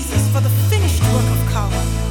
Jesus for the finished work of Calvary.